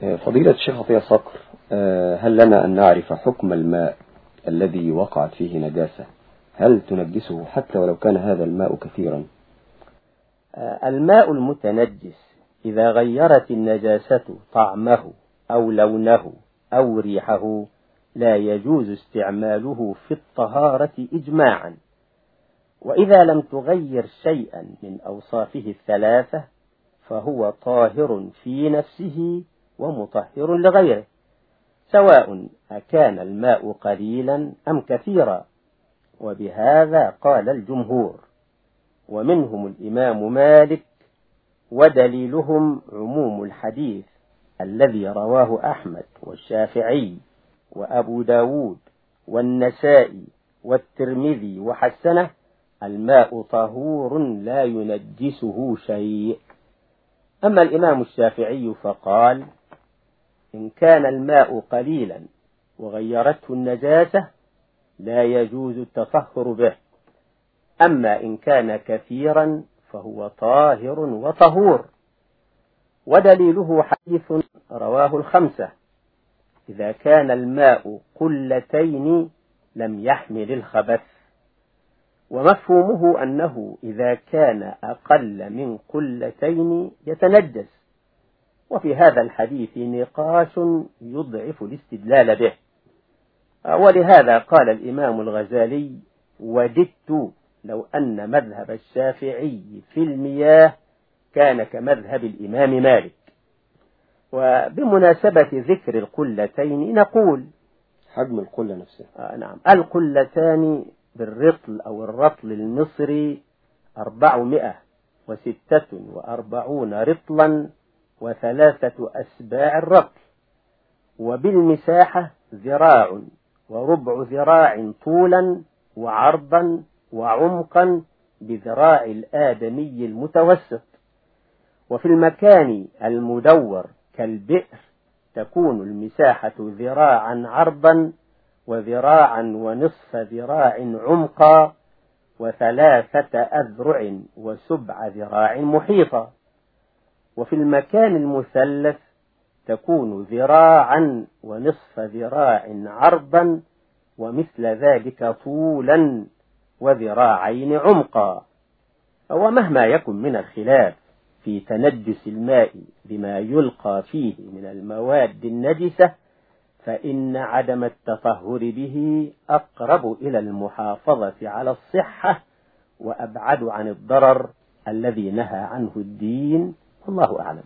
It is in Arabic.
فضيلة الشيخ عطية صقر هل لنا أن نعرف حكم الماء الذي وقعت فيه نجاسة؟ هل تنجسه حتى ولو كان هذا الماء كثيرا؟ الماء المتنجس إذا غيرت النجاسة طعمه أو لونه أو ريحه لا يجوز استعماله في الطهارة إجماعا. وإذا لم تغير شيئا من أوصافه الثلاثة فهو طاهر في نفسه ومطهر لغيره سواء أكان الماء قليلا أم كثيرا. وبهذا قال الجمهور ومنهم الإمام مالك ودليلهم عموم الحديث الذي رواه أحمد والشافعي وأبو داود والنسائي والترمذي وحسنه الماء طهور لا ينجسه شيء. أما الإمام الشافعي فقال إن كان الماء قليلا وغيرته النجاسة لا يجوز التطهر به. أما إن كان كثيرا فهو طاهر وطهور. ودليله حديث رواه الخمسة إذا كان الماء قلتين لم يحمل الخبث. ومفهومه أنه إذا كان أقل من قلتين يتنجس. وفي هذا الحديث نقاش يضعف الاستدلال به. ولهذا قال الإمام الغزالي وددت لو أن مذهب الشافعي في المياه كان كمذهب الإمام مالك. وبمناسبة ذكر القلتين نقول حجم القلة نفسها آه نعم. القلتان بالرطل أو الرطل المصري أربعمائة وستة وأربعون رطلا وثلاثة أسباع الرطل وبالمساحة ذراع وربع ذراع طولا وعرضا وعمقا بذراع الآدمي المتوسط. وفي المكان المدور كالبئر تكون المساحة ذراعا عرضا وذراعا ونصف ذراع عمقا وثلاثة أذرع وسبع ذراع محيطا. وفي المكان المثلث تكون ذراعا ونصف ذراع عرضا ومثل ذلك طولا وذراعين عمقا. ومهما يكن من الخلاف في تنجس الماء بما يلقى فيه من المواد النجسة فإن عدم التطهر به أقرب إلى المحافظة على الصحة وأبعد عن الضرر الذي نهى عنه الدين والله أعلم.